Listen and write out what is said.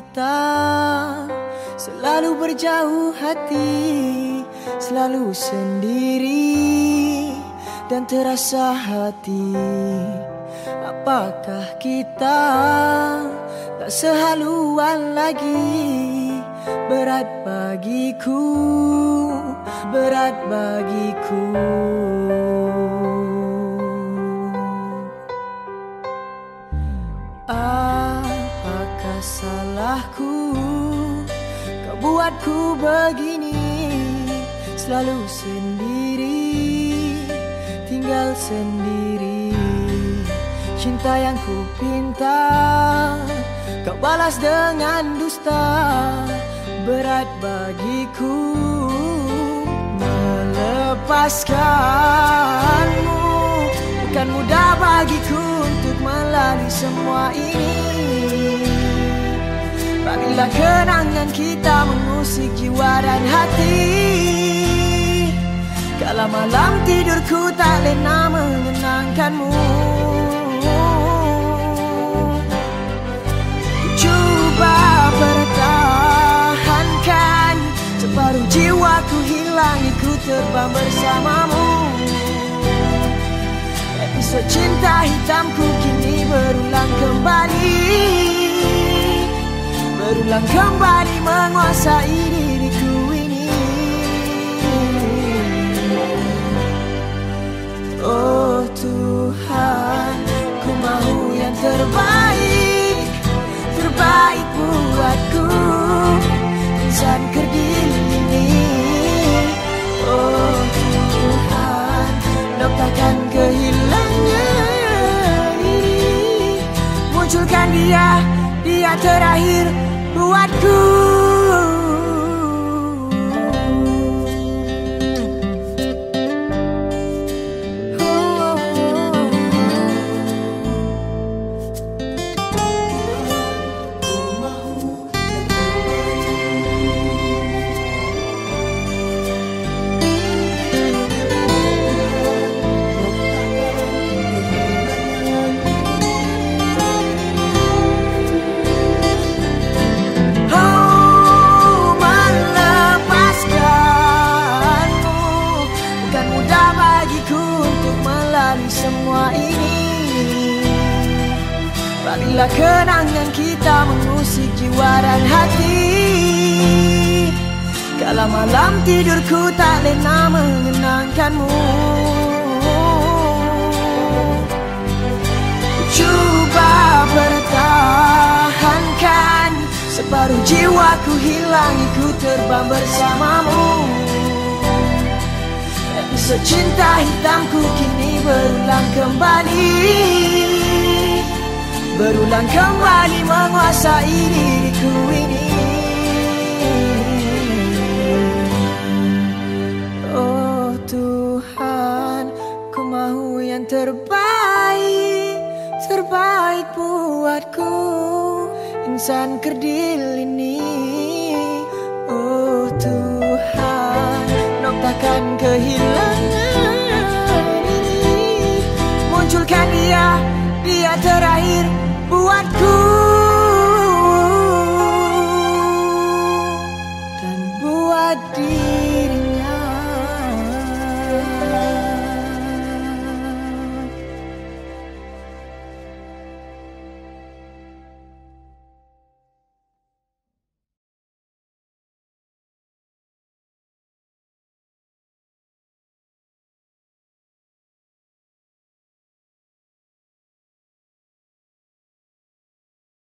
kita selalu berjauh hati, selalu sendiri dan terasa hati? Apakah kita tak sehaluan lagi? Berat bagiku, berat bagiku. Salahku Kau buatku begini Selalu sendiri Tinggal sendiri. Cinta yang ku pinta Kau balas dengan dusta Berat bagiku Melepaskanmu. Bukan mudah bagiku untuk melalui semua ini Bagilah kenangan kita mengusik jiwa dan hati. Kala malam tidurku tak lena mengenangkanmu Cuba pertahankan Separuh jiwaku hilang ikut terbang bersamamu. Episod cinta hitamku kini berulang kembali Berulang kembali menguasai diriku ini. Oh Tuhan, ku mahu yang terbaik. Terbaik buatku. Insan kerdil ini. Oh Tuhan, noktakan kehilangan ini. Munculkan dia, dia terakhir buatku Bagilah kenangan kita mengusik jiwa dan hati. Kala malam tidurku tak lena mengenangkanmu Cuba pertahankan Separuh jiwaku hilang ikut terbang bersamamu. Episod cinta hitamku kini berulang kembali Berulang kembali menguasai diriku ini. Oh Tuhan, ku mahu yang terbaik, terbaik buatku. Insan kerdil ini. Oh Tuhan, noktakan kehilangan ini. Munculkan dia, dia terakhir buatku dan buat dia.